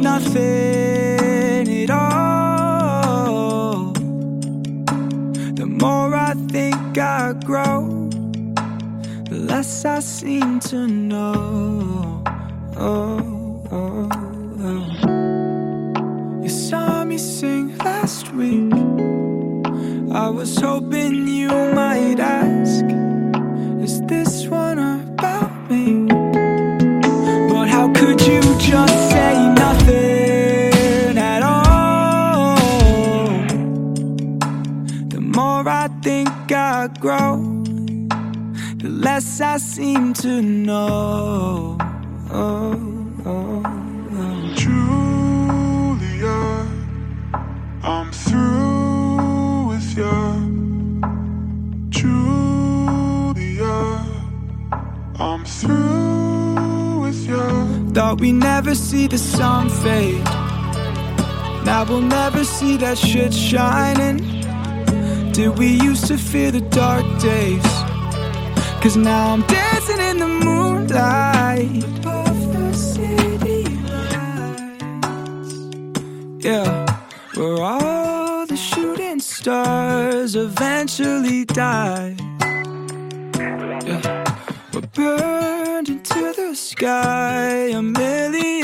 nothing at all. The more I think I grow, the less I seem to know. Oh, oh, oh. You saw me sing last week. I was hoping you might ask, Is this one about more I think I grow, the less I seem to know. Oh, oh, oh. Julia, I'm through with you. Julia, I'm through with you. Thought we never see the sun fade. Now we'll never see that shit shining. Did we used to fear the dark days? Cause now I'm dancing in the moonlight. Above the city lights. Yeah, where all the shooting stars eventually die. Yeah. We're burned into the sky a million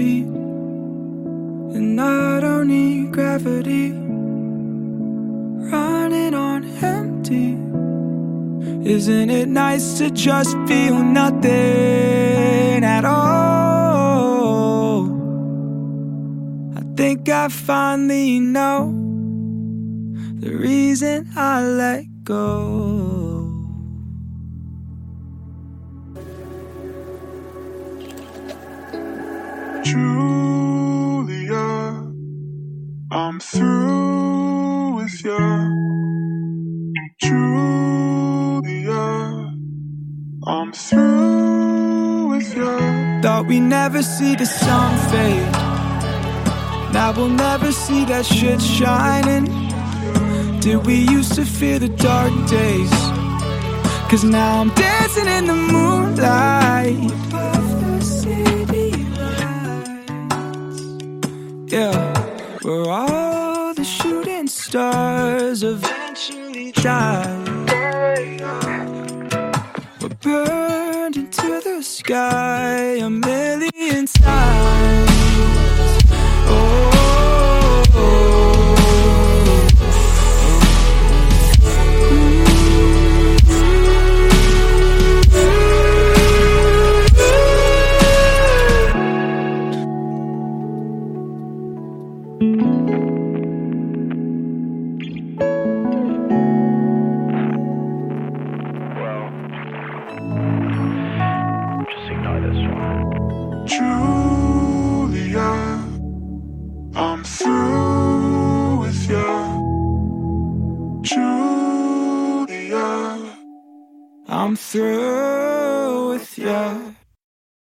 speed, and I don't need gravity. Running on empty. Isn't it nice to just feel nothing at all? I think I finally know the reason I let go. Julia, I'm through with you. Julia, I'm through with you. Thought we never see the sun fade. Now we'll never see that shit shining. Did we used to fear the dark days? Cause now I'm dancing in the moonlight. Above the city lights. Yeah, where all the shooting stars eventually die. We're burned into the sky Julia, I'm through with you. Julia. I'm through with you.